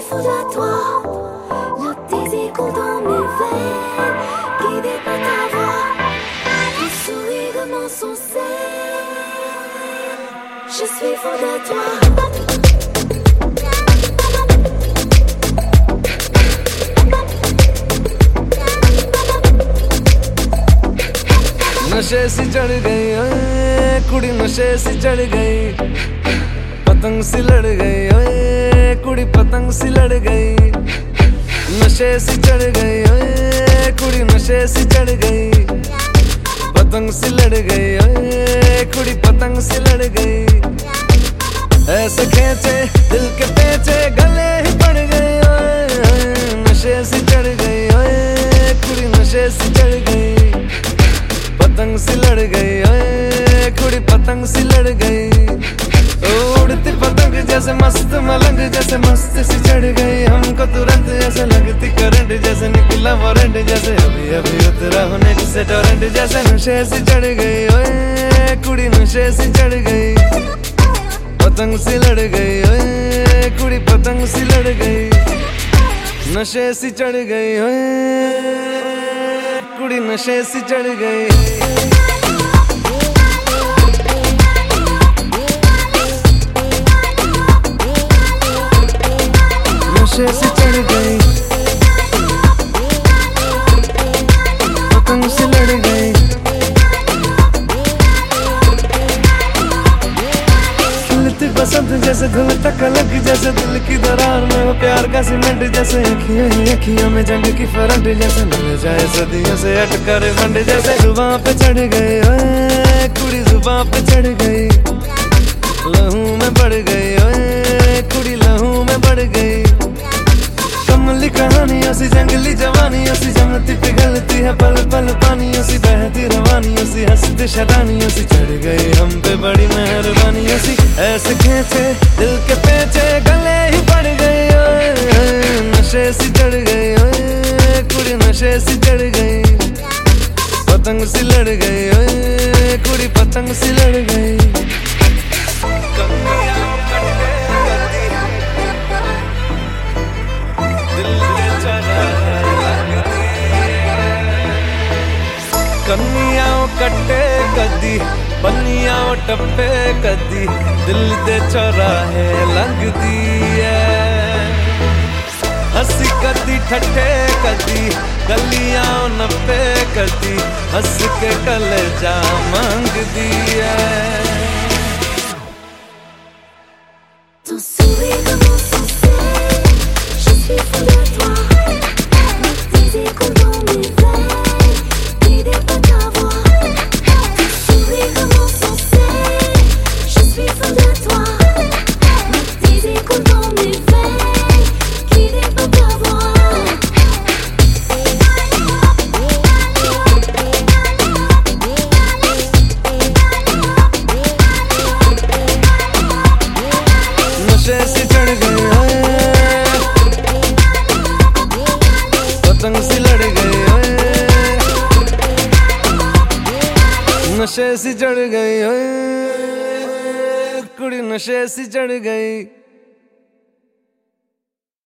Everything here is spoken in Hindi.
fou de toi. Le désir dans mes veines, guidé par ta voix. Ton sourire mensongé. Je suis fou de toi. नशे सी चढ़ गई कुड़ी नशे सी चढ़ गई पतंग सी लड़ गई, ओए, कुड़ी पतंग सी लड़ गई। नशे सी चढ़ गई, ओए, कुड़ी नशे सी चढ़ गई। पतंग सी लड़ गई, ओए, कुड़ी पतंग सी लड़ गई। ऐसे खेचे, दिल के पेचे, गले ही पड़ गए, ओए नशे सी चढ़ गई, ओए, कुड़ी नशे सी चढ़ गई। पतंग सी लड़ गई, ओए, कुड़ी पतंग सी लड़ गई। जैसे मस्त मलंग जैसे मस्त सी चढ़ गई। हमको तुरंत जैसे लगती करंट जैसे निकला वारंट जैसे। अभी अभी उतरा होने से टोरेंट जैसे नशे सी चढ़ गई। ओए, कुड़ी नशे से चढ़ गई। पतंग सी लड़ गई। ओए, कुड़ी पतंग सी लड़ गई। नशे सी चढ़ गई। ओए, कुड़ी नशे सी चढ़ गई। बसंत जैसे धुल तक अलग जैसे दिल की दरार में वो प्यार का सीमेंट जैसे अखियों में जंग की फरंट जैसे मिल जाए सदियों से अटकर फंड जैसे जुबां पे चढ़ गए, ओए, कुड़ी जुबां पे चढ़ गई। लहू में बढ़ गई, ओए, कुड़ी लहू में बढ़ गई। कमली कहानियों सी, जंगली जवानियों सी जमती पिघलती है पल पल पानियों सी, बहती रवानियों सी, हंसती शरानियों सी, चढ़ नशे से चढ़ गए कुड़ी नशे से चढ़ गई पतंग से लड़ गई कुड़ी पतंग से लड़ गई कन्याओं कटे कदी, बनियाओं टप्पे कदी, दिल दे चौराहे लगदी है। कदी ठटे कदी गलियाँ नपे कदी हंस के कल जा मंग दी नशे से चढ़ गई कुड़ी नशे सी चढ़ गई